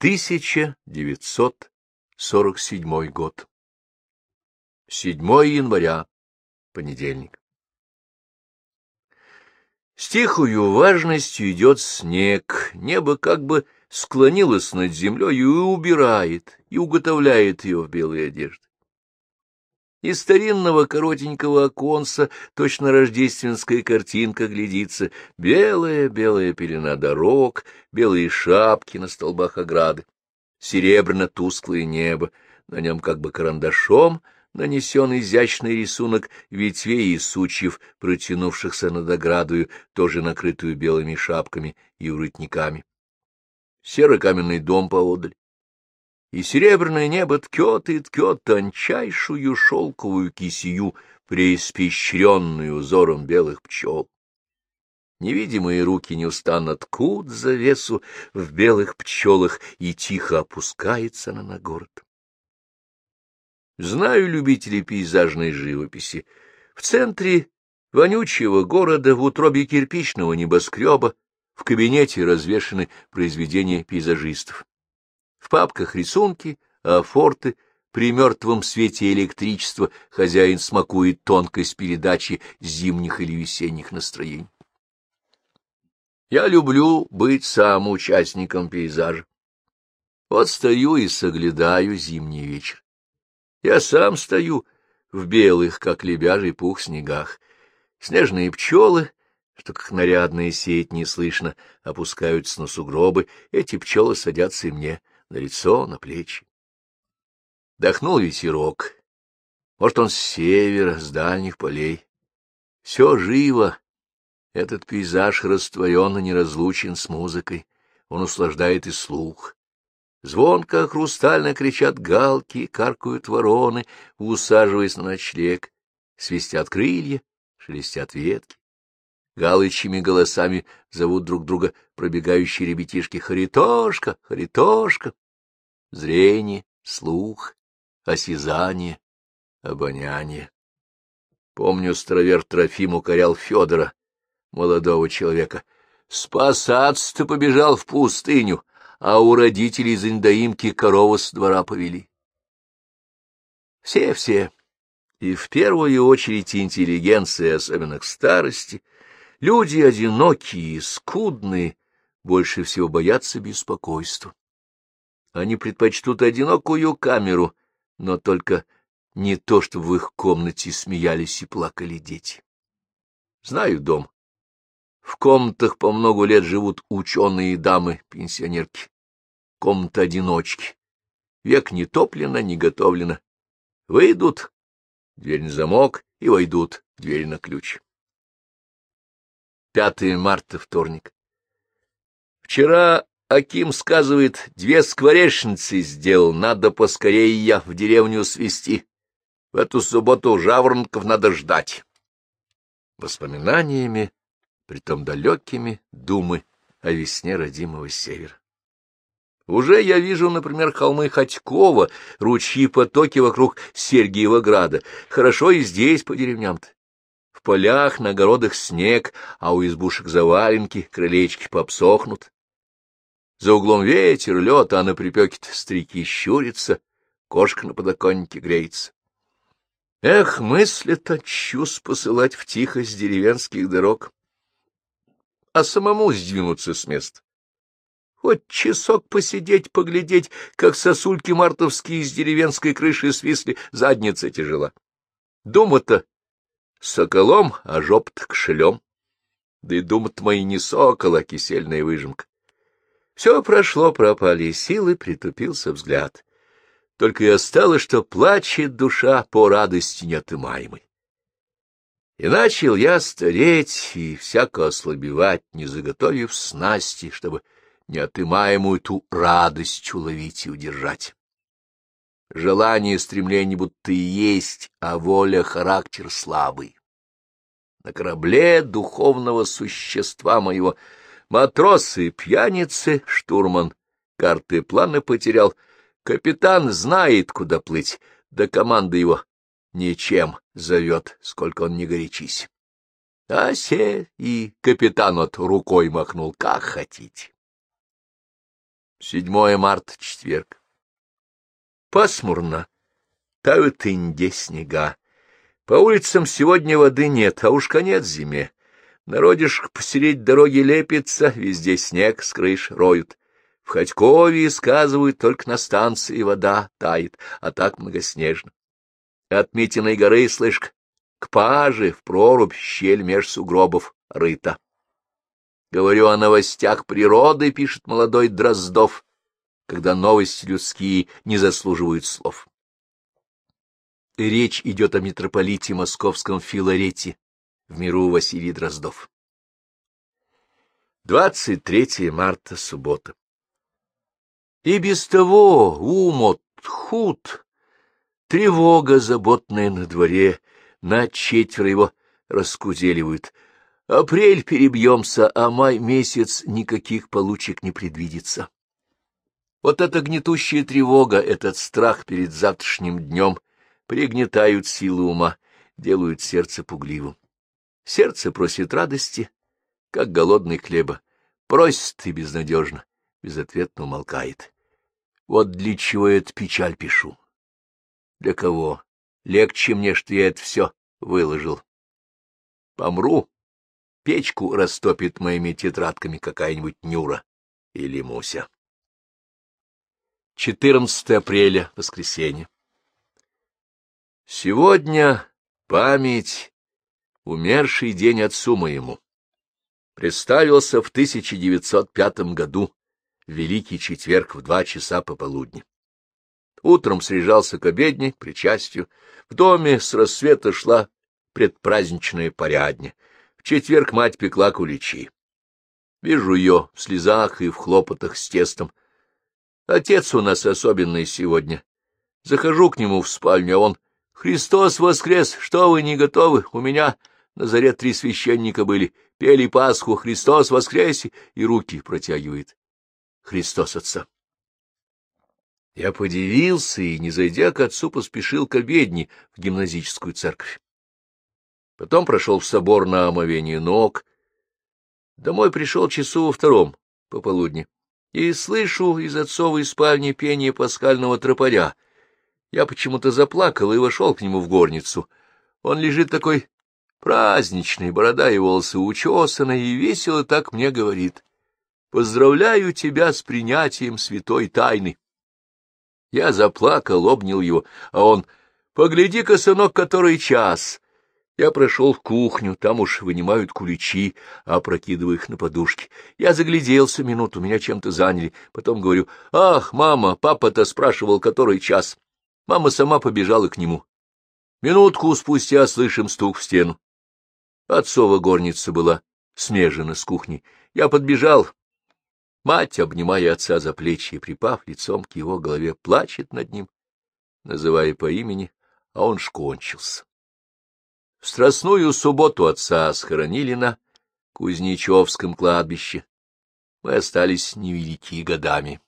1947 год. 7 января, понедельник. С тихою важностью идет снег, небо как бы склонилось над землей и убирает, и уготовляет ее в белые одежды. Из старинного коротенького оконца точно рождественская картинка глядится. Белая-белая пелена дорог, белые шапки на столбах ограды. Серебряно-тусклое небо, на нем как бы карандашом нанесен изящный рисунок ветвей и сучьев, протянувшихся над оградою, тоже накрытую белыми шапками и воротниками. Серо-каменный дом поодаль и серебряное небо ткет и ткет тончайшую шелковую кисию, преиспещренную узором белых пчел. Невидимые руки неустанно ткут завесу в белых пчелах, и тихо опускается она на город. Знаю любителей пейзажной живописи. В центре вонючего города, в утробе кирпичного небоскреба, в кабинете развешаны произведения пейзажистов. В папках рисунки, а форты при мертвом свете электричества хозяин смакует тонкость передачи зимних или весенних настроений. Я люблю быть сам участником пейзажа. Вот стою и соглядаю зимний вечер. Я сам стою в белых, как лебяжий пух, снегах. Снежные пчелы, что как нарядная сеть не слышно, опускаются на сугробы, эти пчелы садятся и мне на лицо, на плечи. Дохнул ветерок. Может, он с севера, с дальних полей. Все живо. Этот пейзаж растворен и неразлучен с музыкой. Он услаждает и слух. Звонко, хрустально кричат галки, каркают вороны, усаживаясь на ночлег. Свистят крылья, шелестят ветки. Галычьими голосами зовут друг друга пробегающие ребятишки «Харитошка! Харитошка!» Зрение, слух, осязание, обоняние. Помню, старовер Трофим укорял Федора, молодого человека. Спасаться-то побежал в пустыню, а у родителей из индоимки корова с двора повели. Все-все, и в первую очередь интеллигенция, особенно к старости — Люди одинокие, скудные, больше всего боятся беспокойства. Они предпочтут одинокую камеру, но только не то, чтобы в их комнате смеялись и плакали дети. Знаю дом. В комнатах по много лет живут ученые дамы-пенсионерки. Комната-одиночки. Век не топлено, не готовлено. Выйдут, дверь на замок, и войдут, дверь на ключ. 5 марта, вторник. Вчера Аким сказывает, две скворечницы сделал, надо поскорее я в деревню свести. В эту субботу жаворонков надо ждать. Воспоминаниями, притом далекими, думы о весне родимого севера. Уже я вижу, например, холмы Ходькова, ручьи-потоки вокруг Сергиева града. Хорошо и здесь по деревням-то. В полях, на огородах снег, а у избушек заваленки, крылечки попсохнут. За углом ветер, лед, а на припеке-то старики щурятся, кошка на подоконнике греется. Эх, мысли-то чус посылать в тихость деревенских дорог, а самому сдвинуться с места. Хоть часок посидеть, поглядеть, как сосульки мартовские из деревенской крыши свисли, задница тяжела. Дума-то Соколом, а жоп-то кошелем. Да и думат мои не сокол, а кисельная выжимка. Все прошло, пропали силы, притупился взгляд. Только и осталось, что плачет душа по радости неотымаемой. И начал я стареть и всяко ослабевать, не заготовив снасти, чтобы неотымаемую ту радость уловить и удержать. Желание, стремление будто и есть, а воля — характер слабый. На корабле духовного существа моего матросы, пьяницы, штурман, карты планы потерял. Капитан знает, куда плыть, да команда его ничем зовет, сколько он не горячись. Асе и капитан от рукой махнул, как хотите. 7 марта, четверг. Пасмурно. Тают инде снега. По улицам сегодня воды нет, а уж конец зиме. Народишь посередь дороги лепится, везде снег с крыш роют. В Ходькове сказывают, только на станции вода тает, а так многоснежно. От Митиной горы, слышь, к паже в прорубь щель меж сугробов рыта. Говорю о новостях природы, пишет молодой Дроздов, когда новости людские не заслуживают слов. речь идет о митрополите московском Филарете, в миру Василий Дроздов. 23 марта, суббота. И без того умот, худ, тревога заботная на дворе, на четверо его раскузеливают — Апрель перебьемся, а май месяц никаких получек не предвидится. Вот эта гнетущая тревога, этот страх перед завтрашним днем пригнетают силы ума, делают сердце пугливым. Сердце просит радости, как голодный хлеба, просит и безнадежно, безответно умолкает. Вот для чего я эту печаль пишу. Для кого? Легче мне, что я это все выложил. Помру, печку растопит моими тетрадками какая-нибудь Нюра или Муся. 14 апреля, воскресенье. Сегодня память, умерший день отцу моему. Представился в 1905 году, Великий четверг в два часа пополудни. Утром срежался к обедне, причастию. В доме с рассвета шла предпраздничная порядня — в четверг мать пекла куличи. Вижу ее в слезах и в хлопотах с тестом. Отец у нас особенный сегодня. Захожу к нему в спальню, а он... «Христос воскрес! Что вы не готовы? У меня на заре три священника были. Пели Пасху, Христос воскресе!» И руки протягивает. Христос отца. Я подивился и, не зайдя к отцу, поспешил к обедне в гимназическую церковь. Потом прошел в собор на омовение ног. Домой пришел часу во втором, пополудни, и слышу из отцовой спальни пение пасхального тропаря. Я почему-то заплакал и вошел к нему в горницу. Он лежит такой праздничный, борода и волосы учесаны, и весело так мне говорит. «Поздравляю тебя с принятием святой тайны». Я заплакал, обнял его, а он «Погляди-ка, сынок, который час». Я прошел в кухню, там уж вынимают куличи, опрокидывая их на подушки. Я загляделся минуту, меня чем-то заняли. Потом говорю, «Ах, мама, папа-то спрашивал, который час». Мама сама побежала к нему. Минутку спустя слышим стук в стену. Отцова горница была смежена с кухней. Я подбежал. Мать, обнимая отца за плечи и припав лицом к его голове, плачет над ним, называя по имени, а он ж кончился. В страстную субботу отца схоронили на Кузнечевском кладбище. Мы остались невелики годами.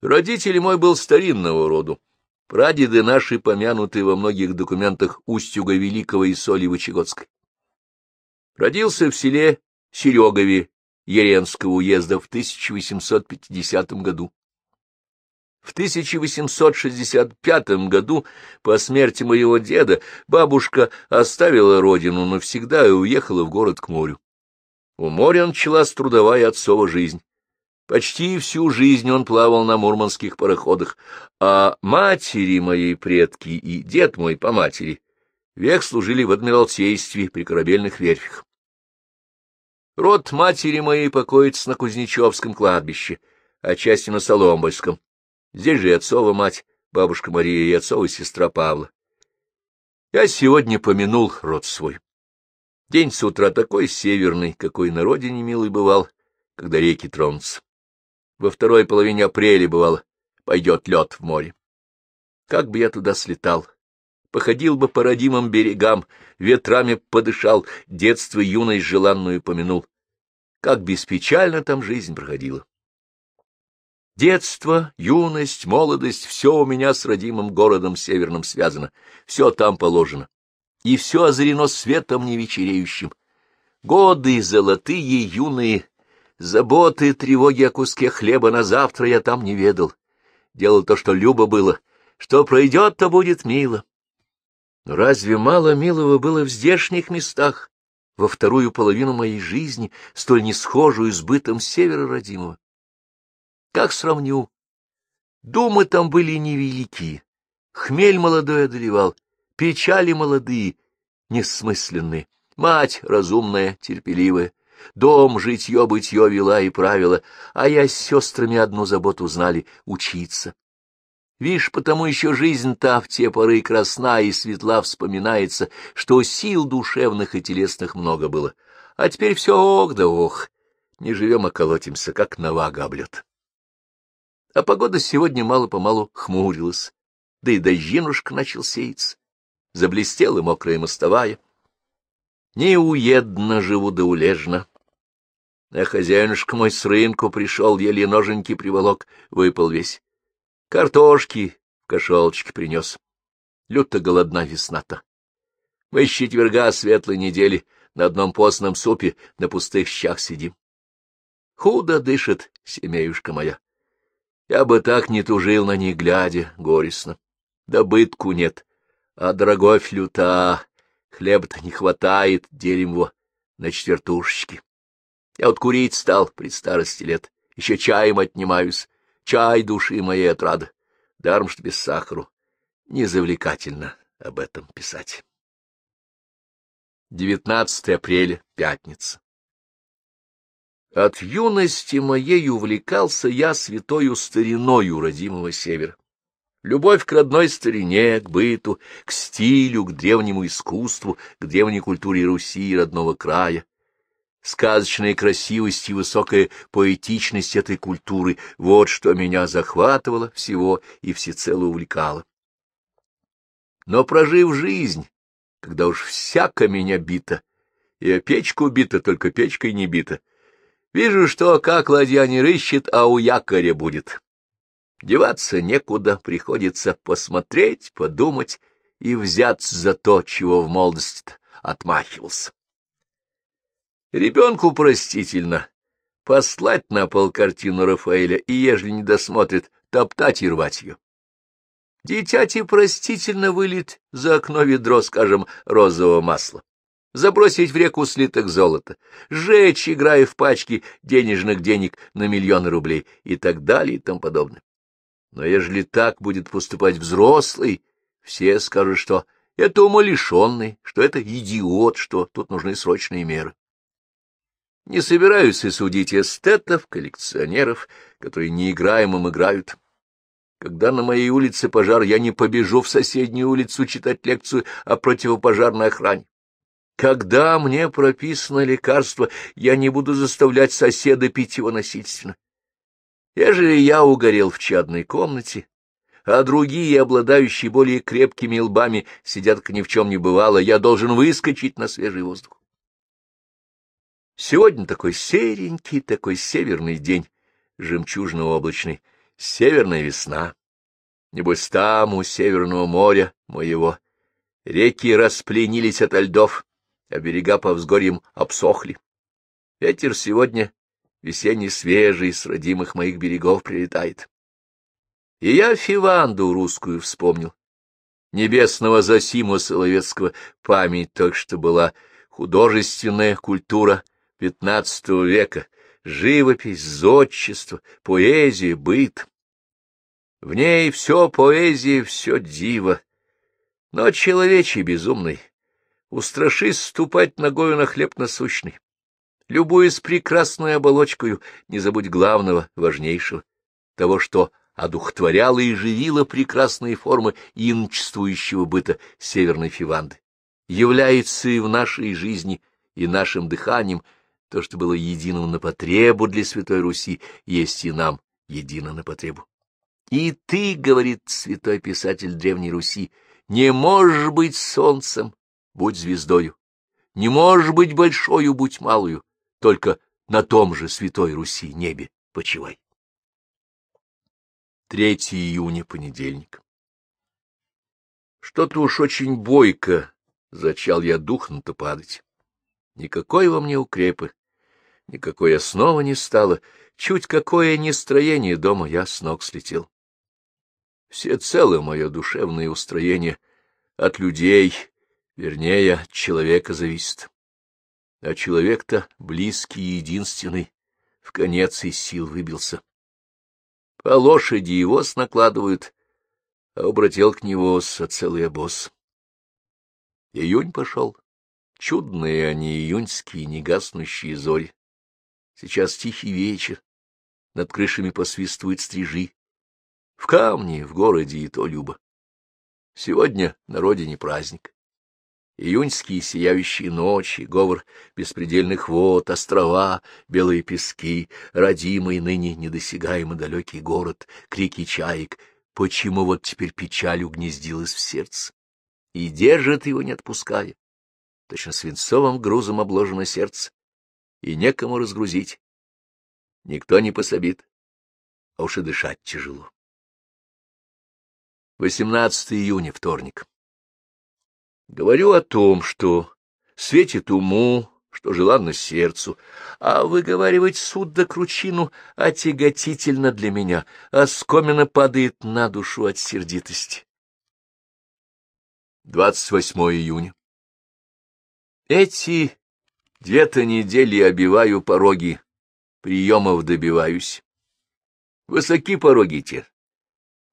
Родитель мой был старинного роду. Прадеды наши помянуты во многих документах Устюга Великого и Соли Вычегодской. Родился в селе Серегове Еренского уезда в 1850 году. В 1865 году, по смерти моего деда, бабушка оставила родину навсегда и уехала в город к морю. У моря началась трудовая отцова жизнь. Почти всю жизнь он плавал на мурманских пароходах, а матери моей предки и дед мой по матери век служили в Адмиралтействе при корабельных верфях. Род матери моей покоится на Кузнечевском кладбище, отчасти на Соломбольском. Здесь же и отцова мать, бабушка Мария и отцова сестра Павла. Я сегодня помянул род свой. День с утра такой северный, какой на родине милый бывал, когда реки тронутся. Во второй половине апреля, бывало, пойдет лед в море. Как бы я туда слетал, походил бы по родимым берегам, ветрами подышал, детство юность желанную помянул. Как беспечально там жизнь проходила. Детство, юность, молодость — все у меня с родимым городом северным связано, все там положено. И все озарено светом невечереющим. Годы золотые, юные, Заботы, тревоги о куске хлеба на завтра я там не ведал. Делал то, что любо было. Что пройдет, то будет мило. Но разве мало милого было в здешних местах, во вторую половину моей жизни, столь не схожую с бытом севера родимого? Как сравню? Думы там были невеликие, хмель молодой одолевал, печали молодые, несмысленные, мать разумная, терпеливая, дом житье-бытье вела и правила, а я с сестрами одну заботу знали — учиться. Вишь, потому еще жизнь та в те поры красна и светла вспоминается, что сил душевных и телесных много было. А теперь все ох да ох, не живем, а колотимся, как нова габлет. А погода сегодня мало-помалу хмурилась, да и дождинушка начал сеяться. Заблестела мокрая мостовая. Неуедно живу да улежно. А хозяинушка мой с рынку пришел, еле ноженьки приволок, выпал весь. Картошки в кошелочке принес. Люто голодна весна-то. Мы с четверга светлой недели на одном постном супе на пустых щах сидим. Худо дышит семеюшка моя. Я бы так не тужил на них, глядя, горестно. Добытку нет, а дороговь люта, хлеба-то не хватает, делим его на четвертушечки. Я вот курить стал при старости лет, еще чаем отнимаюсь, чай души моей отрада, даром что без сахару. Незавлекательно об этом писать. 19 апреля, пятница. От юности моей увлекался я святою стариною родимого севера. Любовь к родной старине, к быту, к стилю, к древнему искусству, к древней культуре Руси и родного края сказочная красивость и высокая поэтичность этой культуры — вот что меня захватывало всего и всецело увлекало. Но прожив жизнь, когда уж всяко меня бита, и о печку бита, только печкой не бита, вижу, что как ладья не рыщет, а у якоря будет. Деваться некуда, приходится посмотреть, подумать и взяться за то, чего в молодости отмахивался. Ребенку простительно послать на пол картину Рафаэля и, ежели не досмотрит, топтать и рвать ее. Дитяти простительно вылить за окно ведро, скажем, розового масла, забросить в реку слиток золота, сжечь, играя в пачки денежных денег на миллионы рублей и так далее и тому подобное. Но ежели так будет поступать взрослый, все скажут, что это умалишенный, что это идиот, что тут нужны срочные меры. Не собираюсь и судить эстетов, коллекционеров, которые неиграемым играют. Когда на моей улице пожар, я не побежу в соседнюю улицу читать лекцию о противопожарной охране. Когда мне прописано лекарство, я не буду заставлять соседа пить его насильственно. Ежели я угорел в чадной комнате, а другие, обладающие более крепкими лбами, сидят, как ни в чем не бывало, я должен выскочить на свежий воздух. Сегодня такой серенький, такой северный день, жемчужно-облачный, северная весна. Небось, там, у северного моря моего, реки распленились от льдов, а берега по взгорьям обсохли. Ветер сегодня весенний свежий, с родимых моих берегов прилетает. И я Фиванду русскую вспомнил. Небесного Зосиму Соловецкого память только что была художественная культура — XV века, живопись, зодчество, поэзия, быт. В ней все поэзия, все диво. Но человечий безумный, устрашись ступать ногою на хлеб насущный. Любуясь прекрасной оболочкою, не забудь главного, важнейшего, того, что одухотворяло и живило прекрасные формы инчествующего быта северной Фиванды. Является и в нашей жизни, и нашим дыханием — то, что было единым на потребу для Святой Руси, есть и нам едино на потребу. И ты, — говорит святой писатель Древней Руси, — не можешь быть солнцем, будь звездою, не можешь быть большою, будь малую, только на том же Святой Руси небе почивай. 3 июня, понедельник. Что-то уж очень бойко зачал я духнуто падать. Никакой во мне укрепы, Никакой основы не стало, чуть какое нестроение дома я с ног слетел. Все целое мое душевное устроение от людей, вернее, от человека зависит. А человек-то близкий и единственный, в конец из сил выбился. По лошади его накладывают, а обратил к него со целый обоз. Июнь пошел. Чудные они июньские негаснущие зори. Сейчас тихий вечер, над крышами посвистывают стрижи. В камне, в городе и то любо. Сегодня на родине праздник. Июньские сияющие ночи, говор беспредельных вод, острова, белые пески, родимый ныне недосягаемый далекий город, крики чаек. Почему вот теперь печаль угнездилась в сердце? И держит его, не отпуская. Точно свинцовым грузом обложено сердце, и некому разгрузить. Никто не пособит, а уж и дышать тяжело. 18 июня, вторник. Говорю о том, что светит уму, что желанно сердцу, а выговаривать суд да кручину отяготительно для меня, а скомина падает на душу от сердитости. 28 июня. Эти две-то недели обиваю пороги, приемов добиваюсь. Высоки пороги те.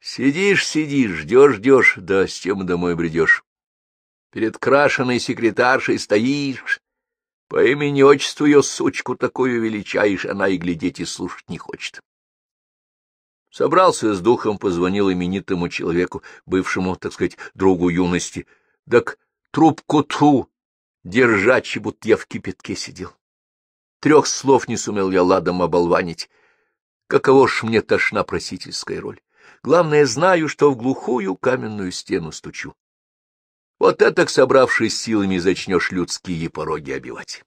Сидишь, сидишь, ждешь, ждешь, да с тем домой бредешь. Перед крашеной секретаршей стоишь, по имени-отчеству ее сучку такую величаешь, она и глядеть и слушать не хочет. Собрался с духом, позвонил именитому человеку, бывшему, так сказать, другу юности. Так трубку тру, держачи, будто я в кипятке сидел. Трех слов не сумел я ладом оболванить. Каково ж мне тошна просительская роль. Главное, знаю, что в глухую каменную стену стучу. Вот это, собравшись силами, зачнешь людские пороги обивать.